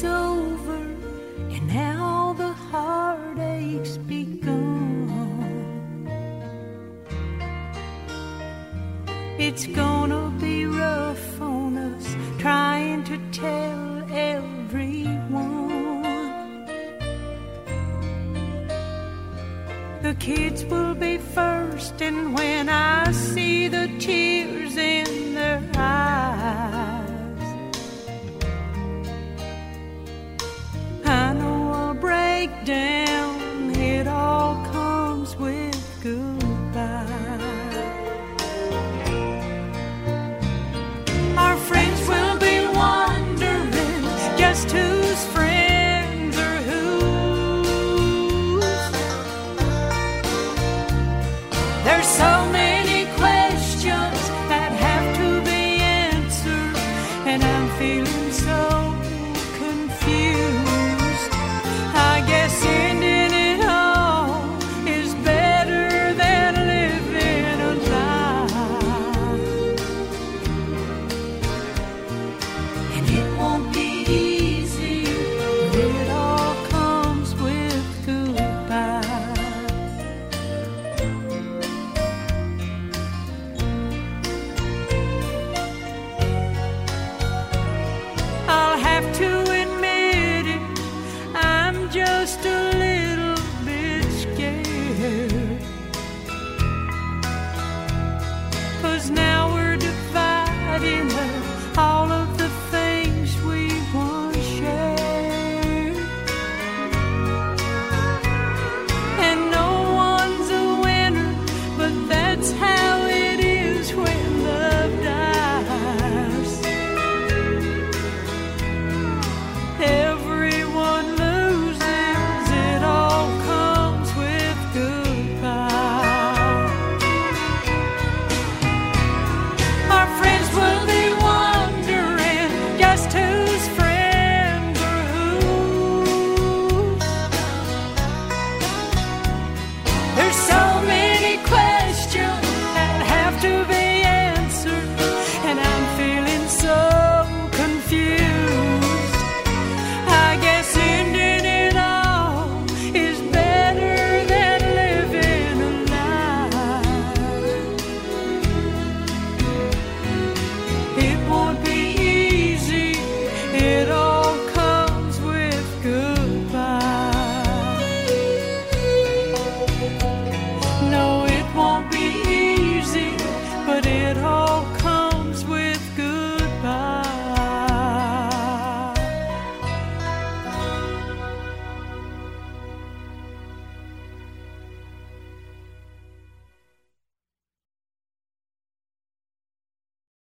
it's over and now the heartache's begun. It's gonna be rough on us trying to tell everyone. The kids will be first, and when I see the tears in their There's so many questions that have to be answered, and I'm feeling so. For. it all.